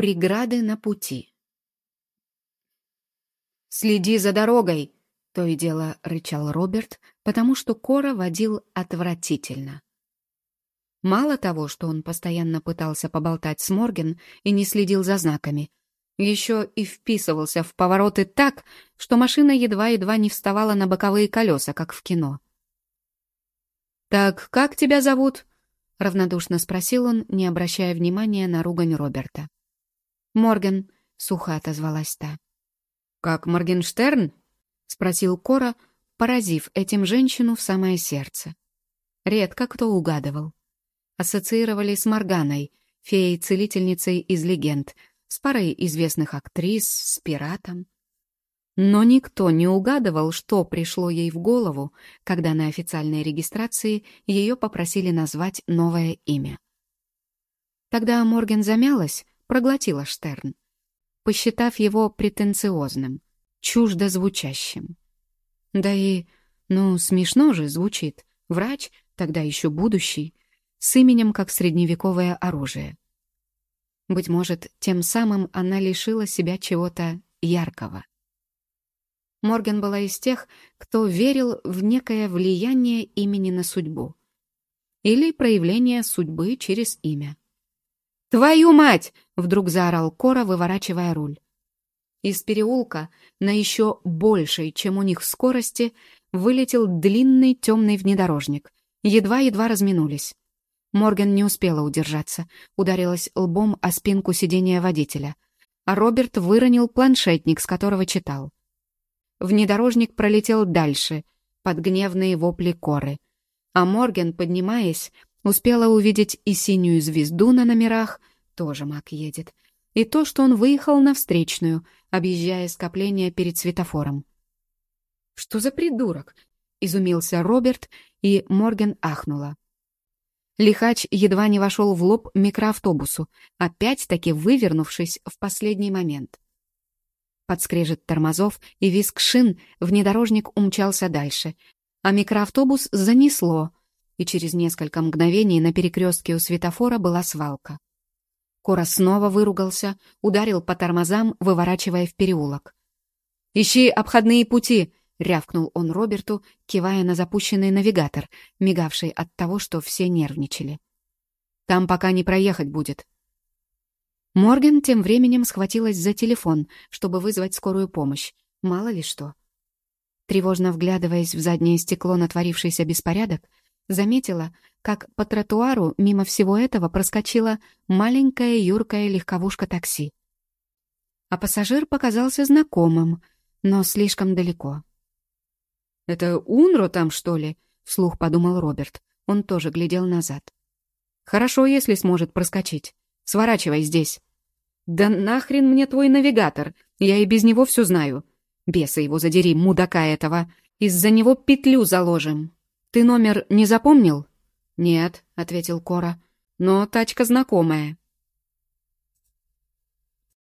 Преграды на пути. «Следи за дорогой!» — то и дело рычал Роберт, потому что Кора водил отвратительно. Мало того, что он постоянно пытался поболтать с Морген и не следил за знаками, еще и вписывался в повороты так, что машина едва-едва не вставала на боковые колеса, как в кино. «Так как тебя зовут?» — равнодушно спросил он, не обращая внимания на ругань Роберта. «Морген», — сухо отозвалась та. «Как Моргенштерн?» — спросил Кора, поразив этим женщину в самое сердце. Редко кто угадывал. Ассоциировали с Морганой, феей-целительницей из легенд, с парой известных актрис, с пиратом. Но никто не угадывал, что пришло ей в голову, когда на официальной регистрации ее попросили назвать новое имя. Тогда Морген замялась, проглотила Штерн посчитав его претенциозным, чуждо звучащим. Да и, ну, смешно же звучит. Врач, тогда еще будущий, с именем как средневековое оружие. Быть может, тем самым она лишила себя чего-то яркого. Морган была из тех, кто верил в некое влияние имени на судьбу. Или проявление судьбы через имя. «Твою мать!» — вдруг заорал Кора, выворачивая руль. Из переулка на еще большей, чем у них скорости, вылетел длинный темный внедорожник. Едва-едва разминулись. Морган не успела удержаться, ударилась лбом о спинку сидения водителя. А Роберт выронил планшетник, с которого читал. Внедорожник пролетел дальше, под гневные вопли коры. А Морган, поднимаясь, Успела увидеть и синюю звезду на номерах, тоже Мак едет, и то, что он выехал на встречную, объезжая скопление перед светофором. «Что за придурок?» — изумился Роберт, и Морген ахнула. Лихач едва не вошел в лоб микроавтобусу, опять-таки вывернувшись в последний момент. Подскрежет тормозов и виск шин, внедорожник умчался дальше, а микроавтобус занесло — и через несколько мгновений на перекрестке у светофора была свалка. Кора снова выругался, ударил по тормозам, выворачивая в переулок. «Ищи обходные пути!» — рявкнул он Роберту, кивая на запущенный навигатор, мигавший от того, что все нервничали. «Там пока не проехать будет». Морген тем временем схватилась за телефон, чтобы вызвать скорую помощь. Мало ли что. Тревожно вглядываясь в заднее стекло на творившийся беспорядок, заметила, как по тротуару мимо всего этого проскочила маленькая юркая легковушка такси. А пассажир показался знакомым, но слишком далеко. «Это Унро там, что ли?» — вслух подумал Роберт. Он тоже глядел назад. «Хорошо, если сможет проскочить. Сворачивай здесь». «Да нахрен мне твой навигатор? Я и без него все знаю. Беса его задери, мудака этого. Из-за него петлю заложим». «Ты номер не запомнил?» «Нет», — ответил Кора. «Но тачка знакомая».